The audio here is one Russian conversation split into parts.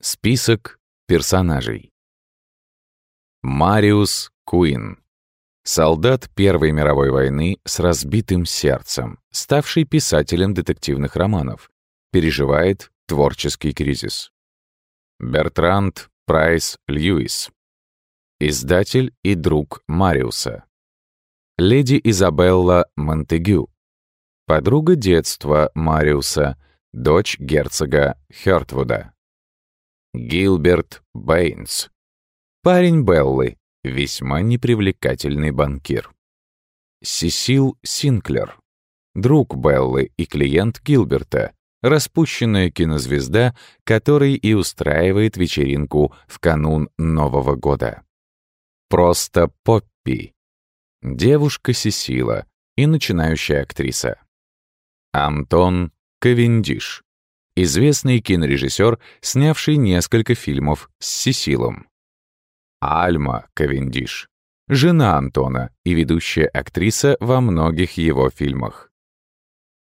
Список персонажей. Мариус Куин. Солдат Первой мировой войны с разбитым сердцем, ставший писателем детективных романов, переживает творческий кризис. Бертранд Прайс Льюис. Издатель и друг Мариуса. Леди Изабелла Монтегю. Подруга детства Мариуса, дочь герцога Хёртвуда. Гилберт Бэйнс. Парень Беллы, весьма непривлекательный банкир. Сесил Синклер. Друг Беллы и клиент Гилберта, распущенная кинозвезда, который и устраивает вечеринку в канун Нового года. Просто Поппи. Девушка Сесила и начинающая актриса. Антон Кавендиш. Известный кинорежиссер, снявший несколько фильмов с Сесилом. Альма Кавендиш. Жена Антона и ведущая актриса во многих его фильмах.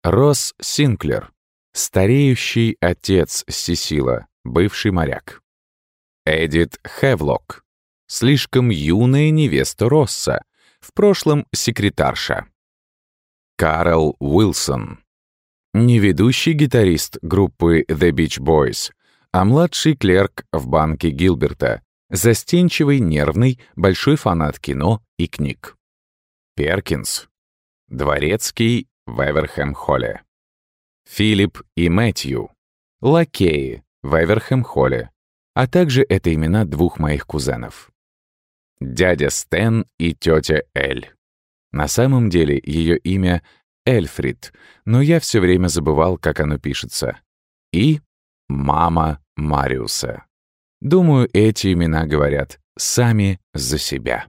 Росс Синклер. Стареющий отец Сесила, бывший моряк. Эдит Хевлок. Слишком юная невеста Росса, в прошлом секретарша. Карл Уилсон. Не ведущий гитарист группы The Beach Boys, а младший клерк в банке Гилберта, застенчивый, нервный, большой фанат кино и книг. Перкинс. Дворецкий в Эверхэм-холле. Филипп и Мэтью. Лакеи в Эверхэм-холле. А также это имена двух моих кузенов. Дядя Стэн и тетя Эль. На самом деле ее имя Эльфрид, но я все время забывал, как оно пишется. И мама Мариуса. Думаю, эти имена говорят сами за себя.